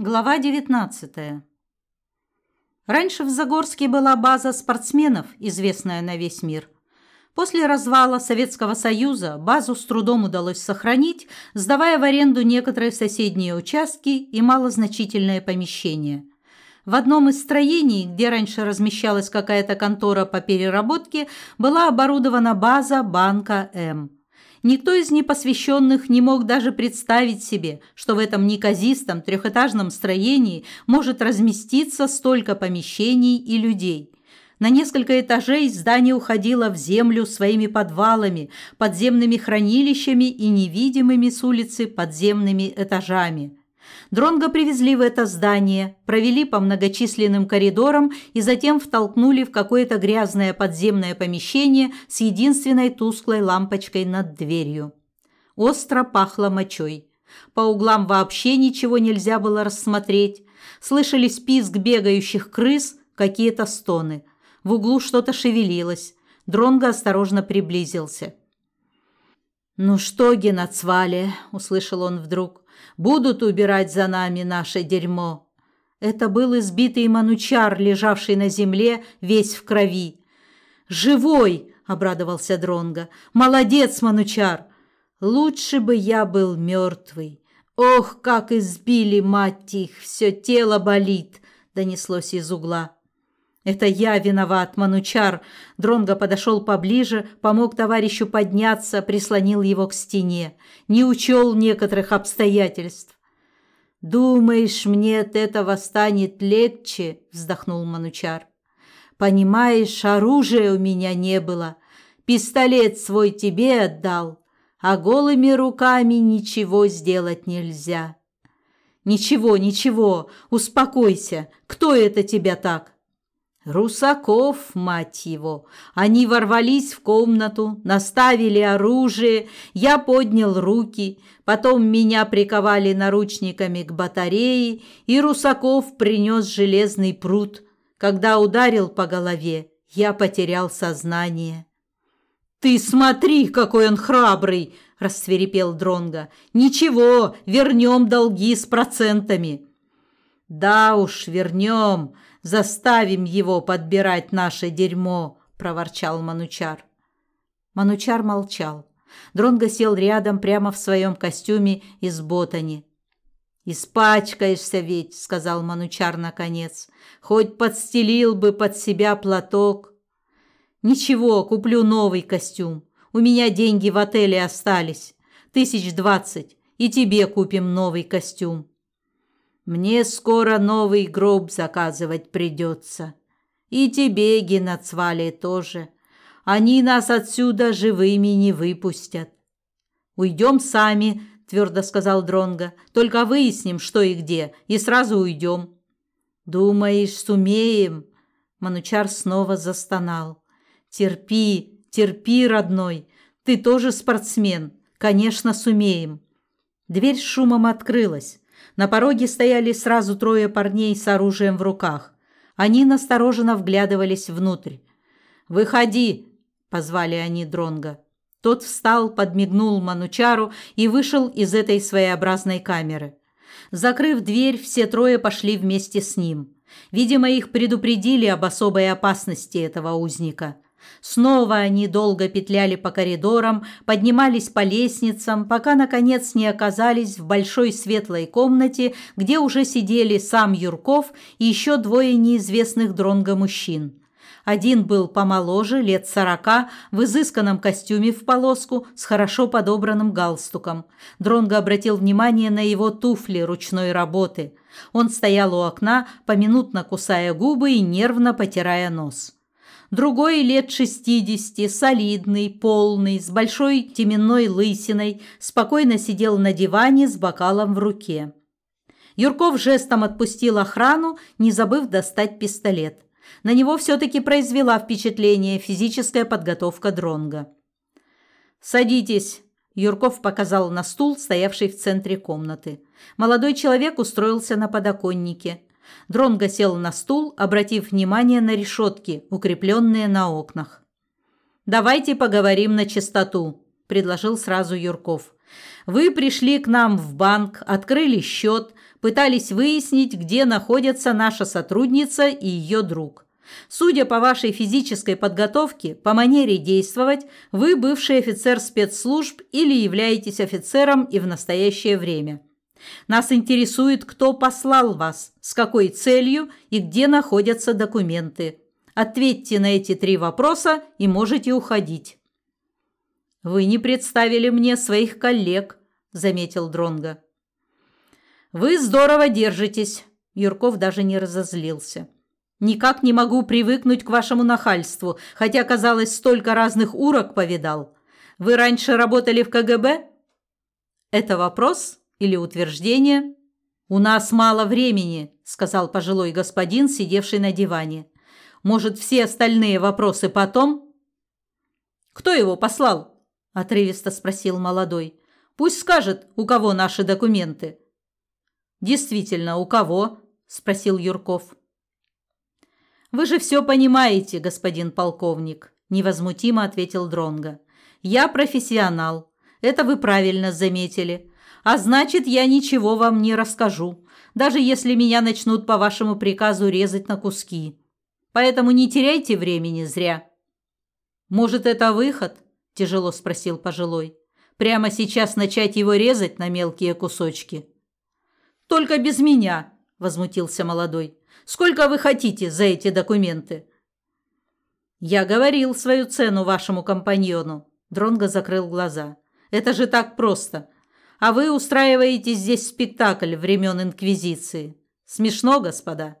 Глава 19. Раньше в Загорске была база спортсменов, известная на весь мир. После развала Советского Союза базу с трудом удалось сохранить, сдавая в аренду некоторые соседние участки и малозначительные помещения. В одном из строений, где раньше размещалась какая-то контора по переработке, была оборудована база банка М. Никто из непосвященных не мог даже представить себе, что в этом неказистом трехэтажном строении может разместиться столько помещений и людей. На несколько этажей здание уходило в землю своими подвалами, подземными хранилищами и невидимыми с улицы подземными этажами. Дронго привезли в это здание, провели по многочисленным коридорам и затем втолкнули в какое-то грязное подземное помещение с единственной тусклой лампочкой над дверью. Остро пахло мочой. По углам вообще ничего нельзя было рассмотреть. Слышались писк бегающих крыс, какие-то стоны. В углу что-то шевелилось. Дронго осторожно приблизился. «Ну что, Геноцвале?» – услышал он вдруг будут убирать за нами наше дерьмо. Это был избитый манучар, лежавший на земле, весь в крови. «Живой!» – обрадовался Дронга. «Молодец, манучар! Лучше бы я был мертвый. Ох, как избили, мать их, все тело болит!» – донеслось из угла. «Это я виноват, Манучар!» Дронго подошел поближе, помог товарищу подняться, прислонил его к стене. Не учел некоторых обстоятельств. «Думаешь, мне от этого станет легче?» – вздохнул Манучар. «Понимаешь, оружия у меня не было. Пистолет свой тебе отдал, а голыми руками ничего сделать нельзя». «Ничего, ничего, успокойся. Кто это тебя так?» Русаков, мать его! Они ворвались в комнату, наставили оружие, я поднял руки, потом меня приковали наручниками к батарее, и Русаков принес железный пруд. Когда ударил по голове, я потерял сознание. «Ты смотри, какой он храбрый!» – рассверепел Дронга. «Ничего, вернем долги с процентами». «Да уж, вернем!» Заставим его подбирать наше дерьмо, проворчал Манучар. Манучар молчал. Дронго сел рядом прямо в своем костюме из ботани. «Испачкаешься ведь», — сказал Манучар наконец. «Хоть подстелил бы под себя платок». «Ничего, куплю новый костюм. У меня деньги в отеле остались. Тысяч двадцать. И тебе купим новый костюм». Мне скоро новый гроб заказывать придется. И тебе, Геноцвале, тоже. Они нас отсюда живыми не выпустят. Уйдем сами, твердо сказал Дронга. Только выясним, что и где, и сразу уйдем. Думаешь, сумеем? Манучар снова застонал. Терпи, терпи, родной. Ты тоже спортсмен. Конечно, сумеем. Дверь с шумом открылась. На пороге стояли сразу трое парней с оружием в руках. Они настороженно вглядывались внутрь. «Выходи!» – позвали они Дронга. Тот встал, подмигнул Манучару и вышел из этой своеобразной камеры. Закрыв дверь, все трое пошли вместе с ним. Видимо, их предупредили об особой опасности этого узника – Снова они долго петляли по коридорам, поднимались по лестницам, пока, наконец, не оказались в большой светлой комнате, где уже сидели сам Юрков и еще двое неизвестных дронго мужчин. Один был помоложе, лет сорока, в изысканном костюме в полоску, с хорошо подобранным галстуком. Дронго обратил внимание на его туфли ручной работы. Он стоял у окна, поминутно кусая губы и нервно потирая нос другой лет шестидесяти, солидный, полный, с большой теменной лысиной, спокойно сидел на диване с бокалом в руке. Юрков жестом отпустил охрану, не забыв достать пистолет. На него все-таки произвела впечатление физическая подготовка дронга. «Садитесь», – Юрков показал на стул, стоявший в центре комнаты. Молодой человек устроился на подоконнике – Дронго сел на стул, обратив внимание на решетки, укрепленные на окнах. «Давайте поговорим на чистоту», – предложил сразу Юрков. «Вы пришли к нам в банк, открыли счет, Пытались выяснить, где находятся наша сотрудница и ее друг. Судя по вашей физической подготовке, по манере действовать, вы бывший офицер спецслужб или являетесь офицером и в настоящее время. Нас интересует, кто послал вас, с какой целью и где находятся документы. Ответьте на эти три вопроса и можете уходить. Вы не представили мне своих коллег, заметил Дронга. Вы здорово держитесь. Юрков даже не разозлился. Никак не могу привыкнуть к вашему нахальству, хотя, казалось, столько разных урок повидал. Вы раньше работали в КГБ? Это вопрос или утверждение? У нас мало времени, сказал пожилой господин, сидевший на диване. Может, все остальные вопросы потом? Кто его послал? отрывисто спросил молодой. Пусть скажет, у кого наши документы. Действительно, у кого? спросил Юрков. Вы же все понимаете, господин полковник, невозмутимо ответил Дронга. Я профессионал. Это вы правильно заметили. А значит, я ничего вам не расскажу, даже если меня начнут по вашему приказу резать на куски. Поэтому не теряйте времени зря. Может, это выход? тяжело спросил пожилой. Прямо сейчас начать его резать на мелкие кусочки. Только без меня, возмутился молодой. Сколько вы хотите за эти документы? Я говорил свою цену вашему компаньону. Дронго закрыл глаза. Это же так просто. А вы устраиваете здесь спектакль времен Инквизиции. Смешно, господа.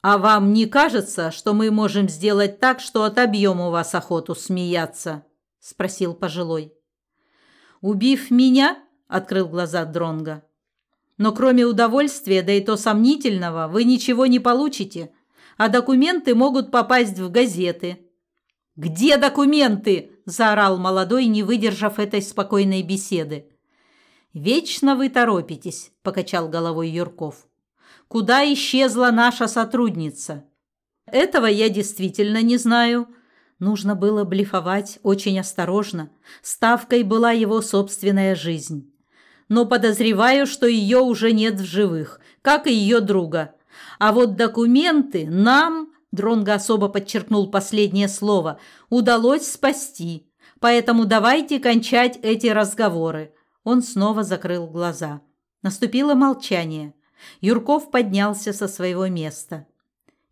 А вам не кажется, что мы можем сделать так, что отобьем у вас охоту смеяться? спросил пожилой. Убив меня, открыл глаза Дронга. Но кроме удовольствия, да и то сомнительного, вы ничего не получите, а документы могут попасть в газеты. Где документы? Заорал молодой, не выдержав этой спокойной беседы. Вечно вы торопитесь, покачал головой Юрков. Куда исчезла наша сотрудница? Этого я действительно не знаю. Нужно было блефовать очень осторожно. Ставкой была его собственная жизнь но подозреваю, что ее уже нет в живых, как и ее друга. А вот документы нам, Дронго особо подчеркнул последнее слово, удалось спасти. Поэтому давайте кончать эти разговоры. Он снова закрыл глаза. Наступило молчание. Юрков поднялся со своего места.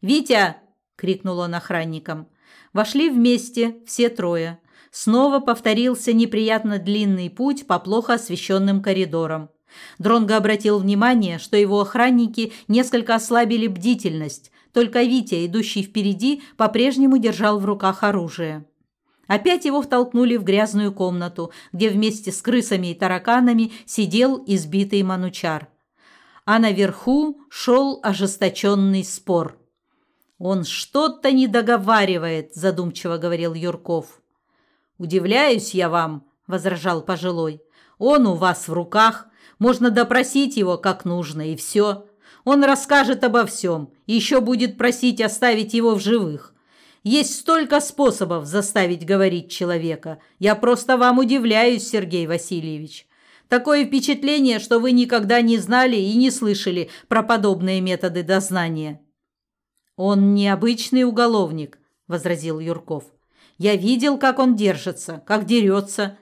«Витя!» – крикнул он охранникам. Вошли вместе все трое снова повторился неприятно длинный путь по плохо освещенным коридорам. Дронго обратил внимание, что его охранники несколько ослабили бдительность, только Витя, идущий впереди, по-прежнему держал в руках оружие. Опять его втолкнули в грязную комнату, где вместе с крысами и тараканами сидел избитый манучар. А наверху шел ожесточенный спор. «Он что-то не договаривает», – задумчиво говорил Юрков. «Удивляюсь я вам», – возражал пожилой. «Он у вас в руках, можно допросить его как нужно, и все. Он расскажет обо всем, еще будет просить оставить его в живых. Есть столько способов заставить говорить человека. Я просто вам удивляюсь, Сергей Васильевич. Такое впечатление, что вы никогда не знали и не слышали про подобные методы дознания». «Он необычный уголовник», – возразил Юрков. Я видел, как он держится, как дерется.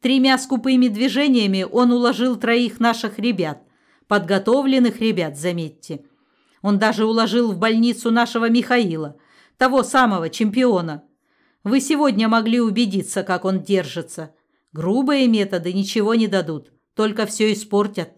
Тремя скупыми движениями он уложил троих наших ребят. Подготовленных ребят, заметьте. Он даже уложил в больницу нашего Михаила, того самого чемпиона. Вы сегодня могли убедиться, как он держится. Грубые методы ничего не дадут, только все испортят.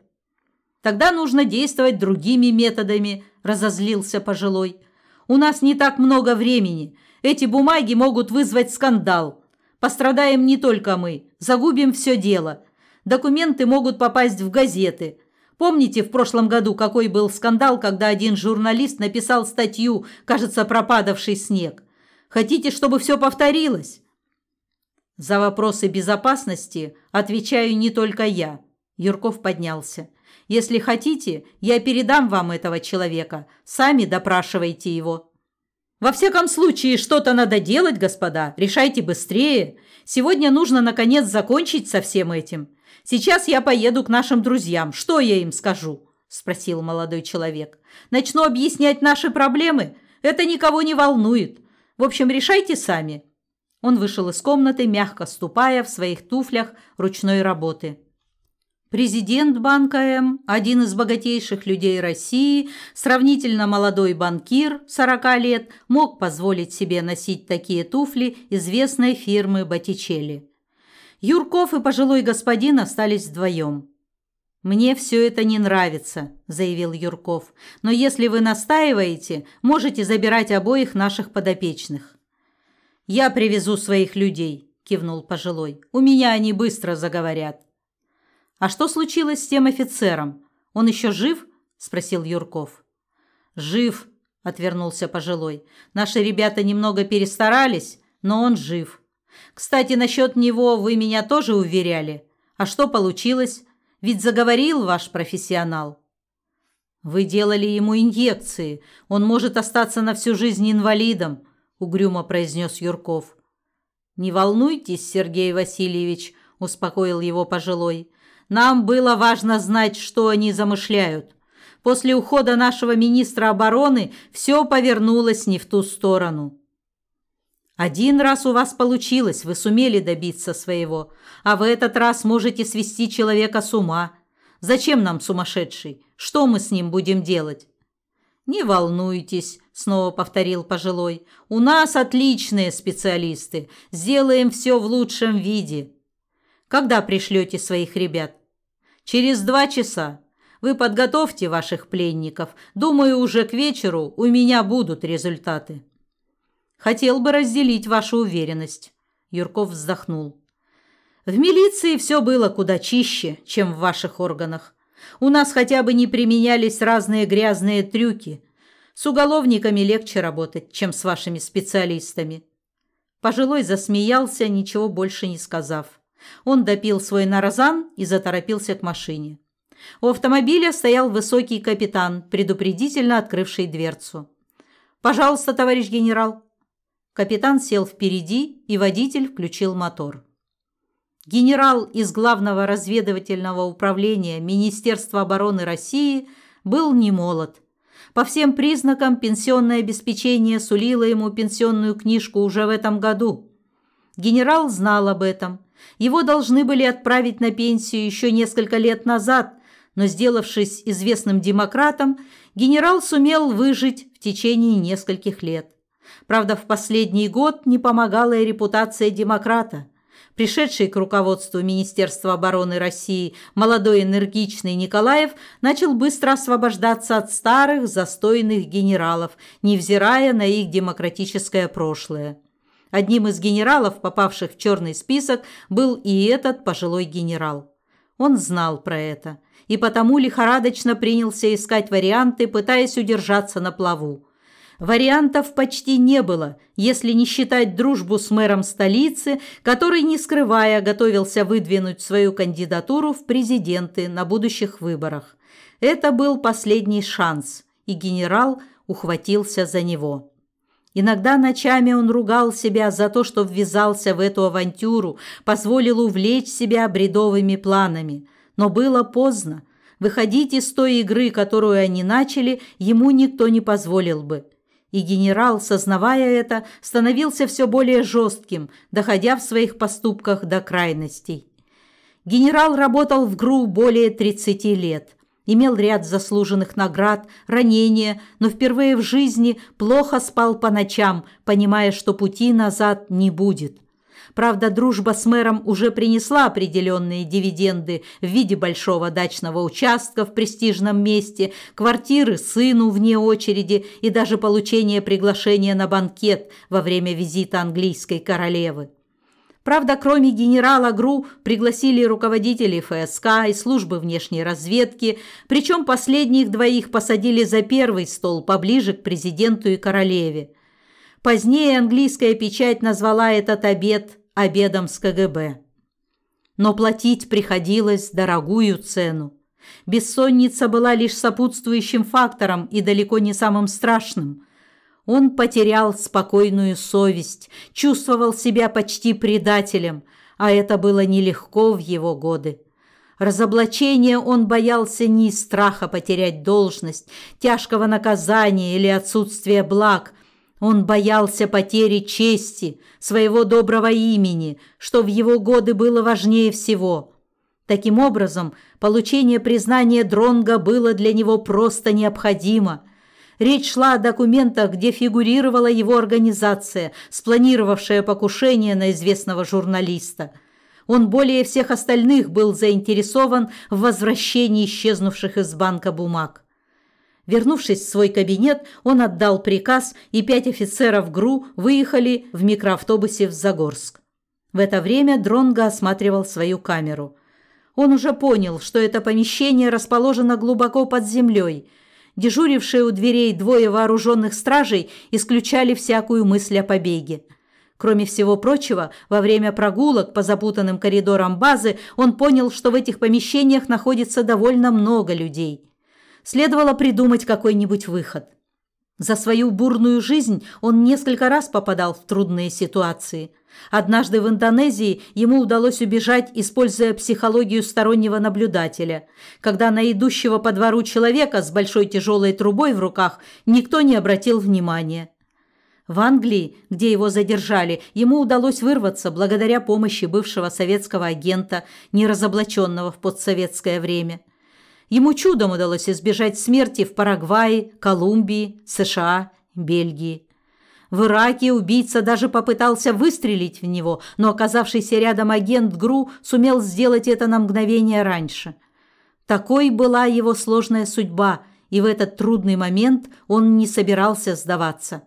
Тогда нужно действовать другими методами, разозлился пожилой. У нас не так много времени. Эти бумаги могут вызвать скандал. Пострадаем не только мы, загубим все дело. Документы могут попасть в газеты. Помните в прошлом году, какой был скандал, когда один журналист написал статью, кажется, пропадавший снег? Хотите, чтобы все повторилось? За вопросы безопасности отвечаю не только я. Юрков поднялся. Если хотите, я передам вам этого человека. Сами допрашивайте его. Во всяком случае, что-то надо делать, господа. Решайте быстрее. Сегодня нужно наконец закончить со всем этим. Сейчас я поеду к нашим друзьям. Что я им скажу? – спросил молодой человек. «Начну объяснять наши проблемы? Это никого не волнует. В общем, решайте сами». Он вышел из комнаты, мягко ступая в своих туфлях ручной работы. Президент банка М, один из богатейших людей России, сравнительно молодой банкир, 40 лет, мог позволить себе носить такие туфли известной фирмы Боттичелли. Юрков и пожилой господин остались вдвоем. «Мне все это не нравится», – заявил Юрков. «Но если вы настаиваете, можете забирать обоих наших подопечных». «Я привезу своих людей», – кивнул пожилой. «У меня они быстро заговорят». «А что случилось с тем офицером? Он еще жив?» – спросил Юрков. «Жив», – отвернулся пожилой. «Наши ребята немного перестарались, но он жив. Кстати, насчет него вы меня тоже уверяли. А что получилось? Ведь заговорил ваш профессионал». «Вы делали ему инъекции. Он может остаться на всю жизнь инвалидом», – угрюмо произнес Юрков. «Не волнуйтесь, Сергей Васильевич», – успокоил его пожилой. Нам было важно знать, что они замышляют. После ухода нашего министра обороны все повернулось не в ту сторону. Один раз у вас получилось, вы сумели добиться своего, а в этот раз можете свести человека с ума. Зачем нам сумасшедший? Что мы с ним будем делать? Не волнуйтесь, снова повторил пожилой. У нас отличные специалисты. Сделаем все в лучшем виде. Когда пришлете своих ребят? Через два часа. Вы подготовьте ваших пленников. Думаю, уже к вечеру у меня будут результаты. Хотел бы разделить вашу уверенность. Юрков вздохнул. В милиции все было куда чище, чем в ваших органах. У нас хотя бы не применялись разные грязные трюки. С уголовниками легче работать, чем с вашими специалистами. Пожилой засмеялся, ничего больше не сказав. Он допил свой нарзан и заторопился к машине. У автомобиля стоял высокий капитан, предупредительно открывший дверцу. «Пожалуйста, товарищ генерал». Капитан сел впереди, и водитель включил мотор. Генерал из Главного разведывательного управления Министерства обороны России был не молод. По всем признакам пенсионное обеспечение сулило ему пенсионную книжку уже в этом году. Генерал знал об этом его должны были отправить на пенсию еще несколько лет назад, но, сделавшись известным демократом, генерал сумел выжить в течение нескольких лет. Правда, в последний год не помогала и репутация демократа. Пришедший к руководству Министерства обороны России молодой энергичный Николаев начал быстро освобождаться от старых застойных генералов, невзирая на их демократическое прошлое. Одним из генералов, попавших в черный список, был и этот пожилой генерал. Он знал про это и потому лихорадочно принялся искать варианты, пытаясь удержаться на плаву. Вариантов почти не было, если не считать дружбу с мэром столицы, который, не скрывая, готовился выдвинуть свою кандидатуру в президенты на будущих выборах. Это был последний шанс, и генерал ухватился за него. Иногда ночами он ругал себя за то, что ввязался в эту авантюру, позволил увлечь себя бредовыми планами. Но было поздно. Выходить из той игры, которую они начали, ему никто не позволил бы. И генерал, сознавая это, становился все более жестким, доходя в своих поступках до крайностей. Генерал работал в ГРУ более 30 лет имел ряд заслуженных наград, ранения, но впервые в жизни плохо спал по ночам, понимая, что пути назад не будет. Правда, дружба с мэром уже принесла определенные дивиденды в виде большого дачного участка в престижном месте, квартиры сыну вне очереди и даже получения приглашения на банкет во время визита английской королевы. Правда, кроме генерала ГРУ пригласили руководителей ФСК и службы внешней разведки, причем последних двоих посадили за первый стол поближе к президенту и королеве. Позднее английская печать назвала этот обед обедом с КГБ. Но платить приходилось дорогую цену. Бессонница была лишь сопутствующим фактором и далеко не самым страшным. Он потерял спокойную совесть, чувствовал себя почти предателем, а это было нелегко в его годы. Разоблачения он боялся не из страха потерять должность, тяжкого наказания или отсутствия благ. Он боялся потери чести, своего доброго имени, что в его годы было важнее всего. Таким образом, получение признания Дронга было для него просто необходимо. Речь шла о документах, где фигурировала его организация, спланировавшая покушение на известного журналиста – он более всех остальных был заинтересован в возвращении исчезнувших из банка бумаг. Вернувшись в свой кабинет, он отдал приказ, и пять офицеров ГРУ выехали в микроавтобусе в Загорск. В это время Дронго осматривал свою камеру. Он уже понял, что это помещение расположено глубоко под землей. Дежурившие у дверей двое вооруженных стражей исключали всякую мысль о побеге. Кроме всего прочего, во время прогулок по запутанным коридорам базы он понял, что в этих помещениях находится довольно много людей. Следовало придумать какой-нибудь выход. За свою бурную жизнь он несколько раз попадал в трудные ситуации. Однажды в Индонезии ему удалось убежать, используя психологию стороннего наблюдателя, когда на идущего по двору человека с большой тяжелой трубой в руках никто не обратил внимания. В Англии, где его задержали, ему удалось вырваться благодаря помощи бывшего советского агента, не разоблаченного в постсоветское время. Ему чудом удалось избежать смерти в Парагвае, Колумбии, США, Бельгии. В Ираке убийца даже попытался выстрелить в него, но оказавшийся рядом агент ГРУ сумел сделать это на мгновение раньше. Такой была его сложная судьба, и в этот трудный момент он не собирался сдаваться.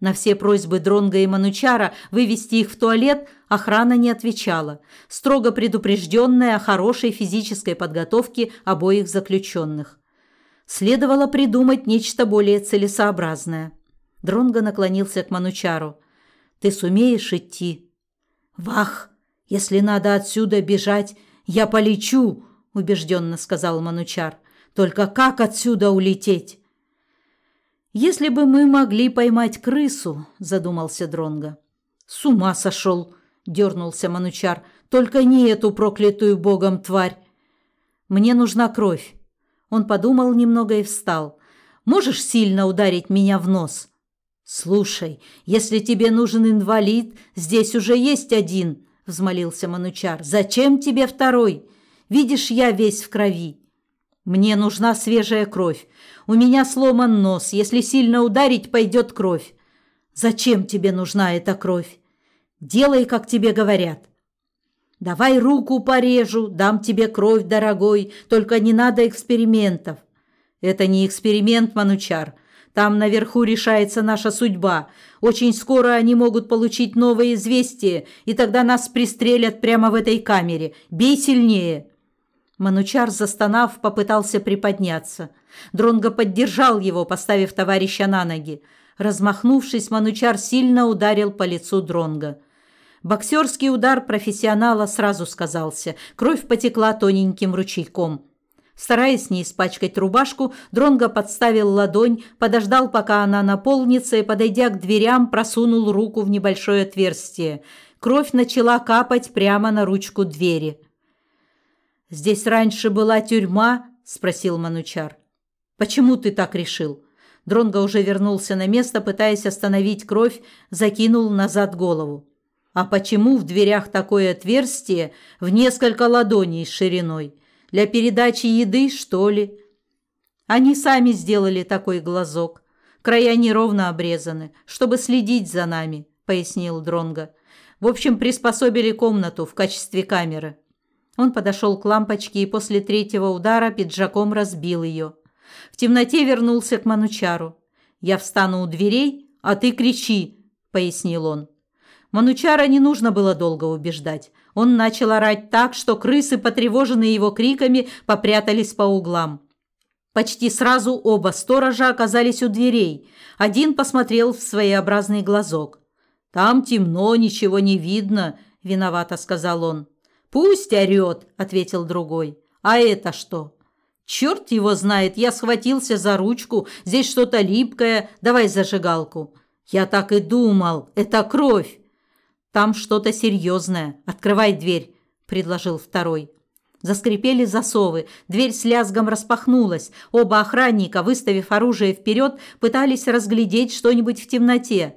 На все просьбы Дронга и Манучара вывести их в туалет охрана не отвечала, строго предупрежденная о хорошей физической подготовке обоих заключенных. Следовало придумать нечто более целесообразное. Дронго наклонился к Манучару. «Ты сумеешь идти?» «Вах! Если надо отсюда бежать, я полечу!» – убежденно сказал Манучар. «Только как отсюда улететь?» Если бы мы могли поймать крысу, задумался Дронга. С ума сошел, дернулся Манучар. Только не эту проклятую богом тварь. Мне нужна кровь. Он подумал немного и встал. Можешь сильно ударить меня в нос? Слушай, если тебе нужен инвалид, здесь уже есть один, взмолился Манучар. Зачем тебе второй? Видишь, я весь в крови. Мне нужна свежая кровь. У меня сломан нос. Если сильно ударить, пойдет кровь. Зачем тебе нужна эта кровь? Делай, как тебе говорят. Давай руку порежу, дам тебе кровь, дорогой, только не надо экспериментов. Это не эксперимент, Манучар. Там наверху решается наша судьба. Очень скоро они могут получить новое известие, и тогда нас пристрелят прямо в этой камере. Бей сильнее. Манучар, застонав, попытался приподняться. Дронго поддержал его, поставив товарища на ноги. Размахнувшись, Манучар сильно ударил по лицу Дронга. Боксерский удар профессионала сразу сказался. Кровь потекла тоненьким ручейком. Стараясь не испачкать рубашку, Дронго подставил ладонь, подождал, пока она наполнится, и, подойдя к дверям, просунул руку в небольшое отверстие. Кровь начала капать прямо на ручку двери. «Здесь раньше была тюрьма?» – спросил Манучар. «Почему ты так решил?» Дронго уже вернулся на место, пытаясь остановить кровь, закинул назад голову. «А почему в дверях такое отверстие в несколько ладоней шириной? Для передачи еды, что ли?» Они сами сделали такой глазок. Края неровно обрезаны, чтобы следить за нами, пояснил Дронго. В общем, приспособили комнату в качестве камеры. Он подошел к лампочке и после третьего удара пиджаком разбил ее. В темноте вернулся к Манучару. «Я встану у дверей, а ты кричи», – пояснил он. Манучара не нужно было долго убеждать. Он начал орать так, что крысы, потревоженные его криками, попрятались по углам. Почти сразу оба сторожа оказались у дверей. Один посмотрел в своеобразный глазок. «Там темно, ничего не видно», – виновато сказал он. «Пусть орет», – ответил другой. «А это что?» «Черт его знает, я схватился за ручку, здесь что-то липкое, давай зажигалку». «Я так и думал, это кровь». «Там что-то серьезное, открывай дверь», – предложил второй. Заскрипели засовы, дверь с лязгом распахнулась. Оба охранника, выставив оружие вперед, пытались разглядеть что-нибудь в темноте.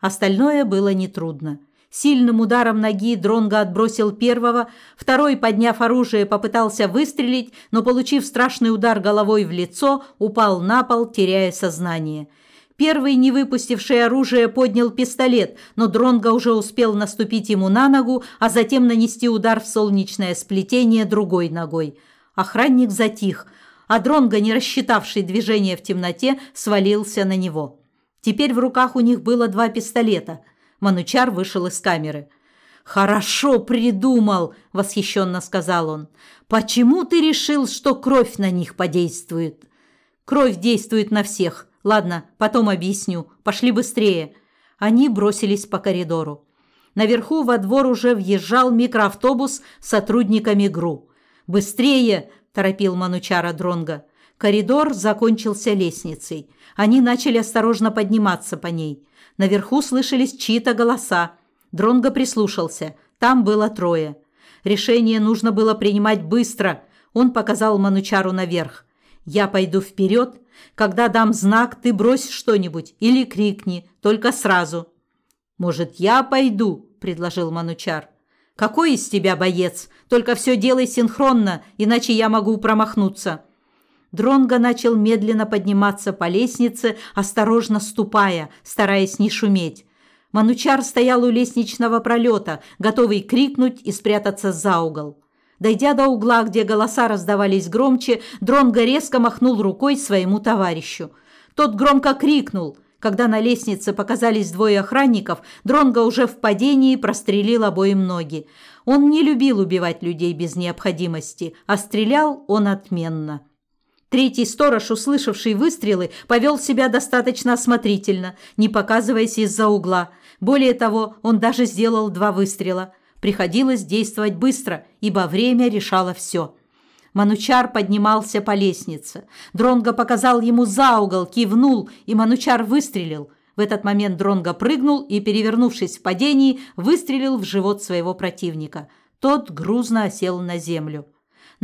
Остальное было нетрудно. Сильным ударом ноги Дронго отбросил первого, второй, подняв оружие, попытался выстрелить, но, получив страшный удар головой в лицо, упал на пол, теряя сознание. Первый, не выпустивший оружие, поднял пистолет, но Дронго уже успел наступить ему на ногу, а затем нанести удар в солнечное сплетение другой ногой. Охранник затих, а Дронго, не рассчитавший движение в темноте, свалился на него. Теперь в руках у них было два пистолета – Манучар вышел из камеры. «Хорошо придумал!» – восхищенно сказал он. «Почему ты решил, что кровь на них подействует?» «Кровь действует на всех. Ладно, потом объясню. Пошли быстрее». Они бросились по коридору. Наверху во двор уже въезжал микроавтобус с сотрудниками ГРУ. «Быстрее!» – торопил Манучара Дронга. Коридор закончился лестницей. Они начали осторожно подниматься по ней. Наверху слышались чьи-то голоса. Дронго прислушался. Там было трое. Решение нужно было принимать быстро. Он показал Манучару наверх. «Я пойду вперед. Когда дам знак, ты брось что-нибудь или крикни, только сразу». «Может, я пойду?» – предложил Манучар. «Какой из тебя боец? Только все делай синхронно, иначе я могу промахнуться». Дронго начал медленно подниматься по лестнице, осторожно ступая, стараясь не шуметь. Манучар стоял у лестничного пролета, готовый крикнуть и спрятаться за угол. Дойдя до угла, где голоса раздавались громче, Дронго резко махнул рукой своему товарищу. Тот громко крикнул. Когда на лестнице показались двое охранников, Дронго уже в падении прострелил обоим ноги. Он не любил убивать людей без необходимости, а стрелял он отменно. Третий сторож, услышавший выстрелы, повел себя достаточно осмотрительно, не показываясь из-за угла. Более того, он даже сделал два выстрела. Приходилось действовать быстро, ибо время решало все. Манучар поднимался по лестнице. Дронго показал ему за угол, кивнул, и Манучар выстрелил. В этот момент Дронго прыгнул и, перевернувшись в падении, выстрелил в живот своего противника. Тот грузно осел на землю.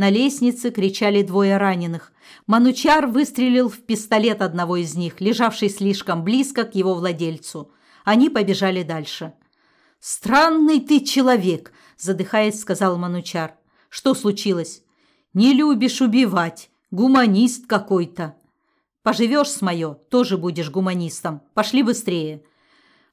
На лестнице кричали двое раненых. Манучар выстрелил в пистолет одного из них, лежавший слишком близко к его владельцу. Они побежали дальше. «Странный ты человек», – задыхаясь, сказал Манучар. «Что случилось?» «Не любишь убивать. Гуманист какой-то». «Поживешь с моё, тоже будешь гуманистом. Пошли быстрее».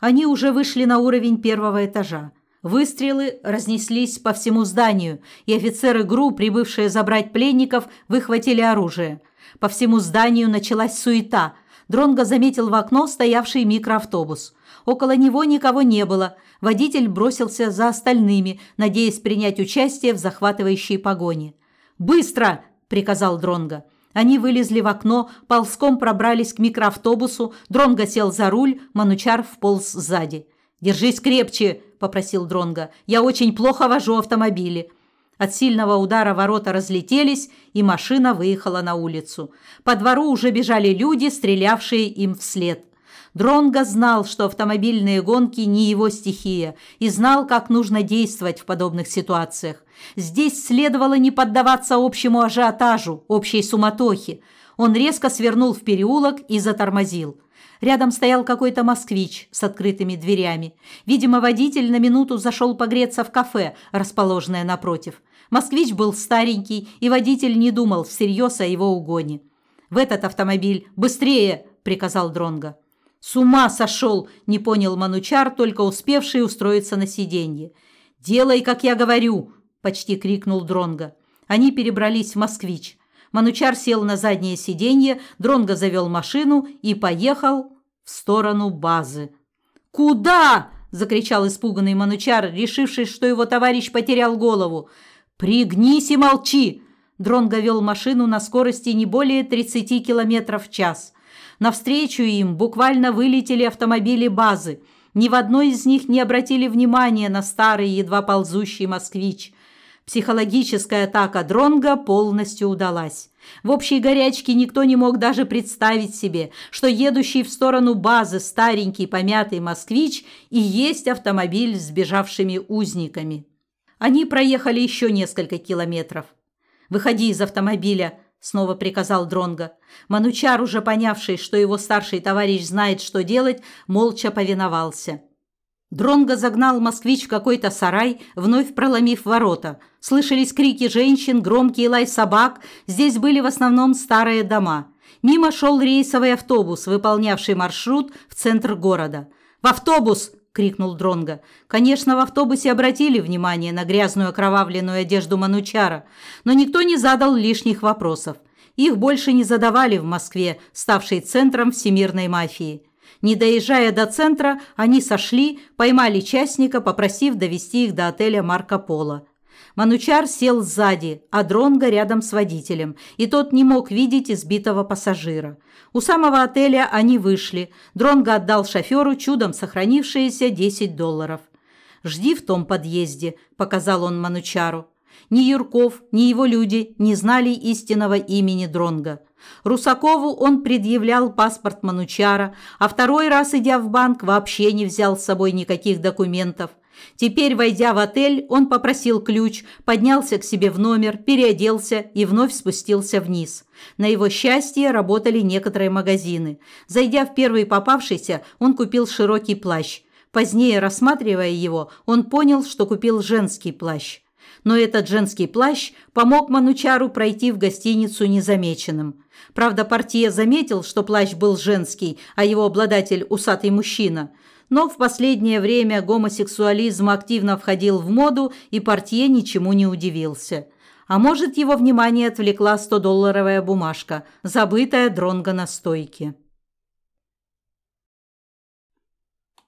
Они уже вышли на уровень первого этажа. Выстрелы разнеслись по всему зданию, и офицеры ГРУ, прибывшие забрать пленников, выхватили оружие. По всему зданию началась суета. Дронго заметил в окно стоявший микроавтобус. Около него никого не было. Водитель бросился за остальными, надеясь принять участие в захватывающей погоне. «Быстро!» – приказал Дронго. Они вылезли в окно, ползком пробрались к микроавтобусу, Дронго сел за руль, Манучар вполз сзади. «Держись крепче!» – попросил Дронга. «Я очень плохо вожу автомобили». От сильного удара ворота разлетелись, и машина выехала на улицу. По двору уже бежали люди, стрелявшие им вслед. Дронго знал, что автомобильные гонки не его стихия, и знал, как нужно действовать в подобных ситуациях. Здесь следовало не поддаваться общему ажиотажу, общей суматохе. Он резко свернул в переулок и затормозил. Рядом стоял какой-то москвич с открытыми дверями. Видимо, водитель на минуту зашел погреться в кафе, расположенное напротив. Москвич был старенький, и водитель не думал всерьез о его угоне. «В этот автомобиль! Быстрее!» – приказал Дронга. «С ума сошел!» – не понял Манучар, только успевший устроиться на сиденье. «Делай, как я говорю!» – почти крикнул Дронга. Они перебрались в «Москвич». Манучар сел на заднее сиденье, Дронго завел машину и поехал в сторону базы. «Куда?» – закричал испуганный Манучар, решившись, что его товарищ потерял голову. «Пригнись и молчи!» Дронго вел машину на скорости не более 30 км в час. Навстречу им буквально вылетели автомобили базы. Ни в одной из них не обратили внимания на старый, едва ползущий москвич. Психологическая атака Дронга полностью удалась. В общей горячке никто не мог даже представить себе, что едущий в сторону базы старенький помятый москвич и есть автомобиль с бежавшими узниками. Они проехали еще несколько километров. «Выходи из автомобиля!» – снова приказал Дронга. Манучар, уже понявший, что его старший товарищ знает, что делать, молча повиновался. Дронго загнал москвич в какой-то сарай, вновь проломив ворота. Слышались крики женщин, громкий лай собак. Здесь были в основном старые дома. Мимо шел рейсовый автобус, выполнявший маршрут в центр города. «В автобус!» – крикнул Дронго. Конечно, в автобусе обратили внимание на грязную окровавленную одежду Манучара, но никто не задал лишних вопросов. Их больше не задавали в Москве, ставшей центром всемирной мафии. Не доезжая до центра, они сошли, поймали частника, попросив довести их до отеля Марко Поло. Манучар сел сзади, а Дронго рядом с водителем, и тот не мог видеть избитого пассажира. У самого отеля они вышли. Дронго отдал шоферу чудом сохранившиеся 10 долларов. «Жди в том подъезде», – показал он Манучару. Ни Юрков, ни его люди не знали истинного имени Дронга. Русакову он предъявлял паспорт Манучара, а второй раз, идя в банк, вообще не взял с собой никаких документов. Теперь, войдя в отель, он попросил ключ, поднялся к себе в номер, переоделся и вновь спустился вниз. На его счастье работали некоторые магазины. Зайдя в первый попавшийся, он купил широкий плащ. Позднее, рассматривая его, он понял, что купил женский плащ. Но этот женский плащ помог Манучару пройти в гостиницу незамеченным. Правда, портье заметил, что плащ был женский, а его обладатель – усатый мужчина – но в последнее время гомосексуализм активно входил в моду, и портье ничему не удивился. А может, его внимание отвлекла 100-долларовая бумажка, забытая дронго на стойке.